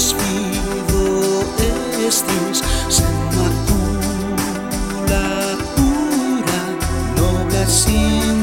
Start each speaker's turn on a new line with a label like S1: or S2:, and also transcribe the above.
S1: despido estis sen makula pura nobla sin